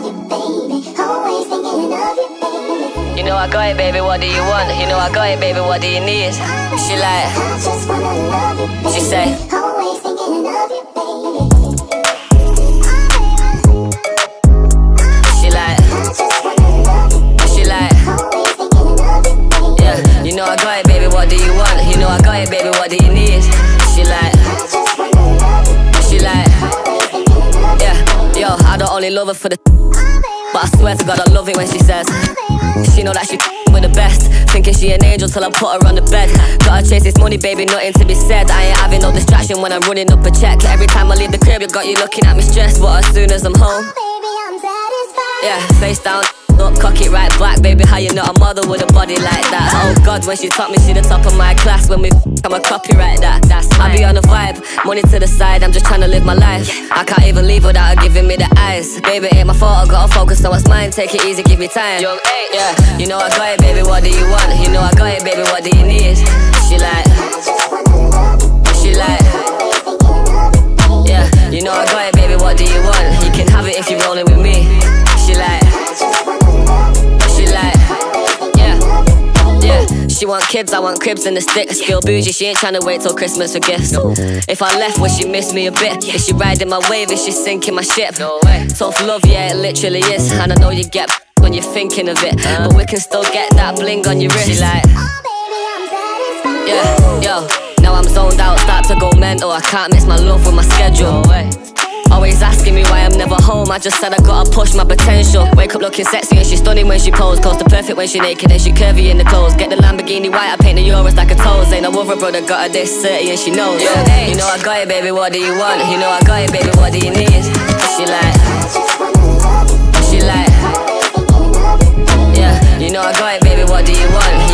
You know I got it, baby. What do you want? You know I got it, baby. What do you need? She like, she say. She like. She like. Yeah, you, know I got it, baby, what do you want? You know I got it, baby, what do you need? She like, she like, yeah, yo, I don't only love her for the but I swear to God I love it when she says. She know that she with the best. Thinking she an angel till I put her on the bed. Gotta chase this money, baby, nothing to be said. I ain't having no distraction when I'm running up a check. Every time I leave the crib, you got you looking at me stressed. But as soon as I'm home, oh, Baby, I'm satisfied. yeah, face down, up, cock it right back, baby. How you not a mother with a body like that? Oh God, when she taught me, she the top of my class. When we, I'm a copyright that. That's I be on the vibe, money to the side. I'm just trying to live my life. I can't even leave without her giving me the eyes. Baby, ain't my fault. I gotta focus on what's mine. Take it easy, give me time. Young eight, Yeah, you know I got it, baby. What do you want? You know I got it, baby. What do you need? Want kids, I want cribs and the stick. Still bougie, she ain't tryna wait till Christmas for gifts. If I left, would she miss me a bit? Is she riding my wave? Is she sinking my ship? No way. Tough love, yeah, it literally is. And I know you get when you're thinking of it, uh-huh. but we can still get that bling on your wrist. She like. Oh, baby, I'm satisfied. Yeah, yo, now I'm zoned out, start to go mental. I can't miss my love with my schedule. Always asking me why I'm never home. I just said I gotta push my potential. Wake up looking sexy and she's stunning when she pose. Close to perfect when she naked and she curvy in the clothes. Get the Lamborghini white, I paint the Urus like a toes. Ain't no other brother got her this 30 and she knows. Yeah, you know I got it, baby. What do you want? You know I got it, baby. What do you need? She like, she like, yeah. You know I got it, baby. What do you want?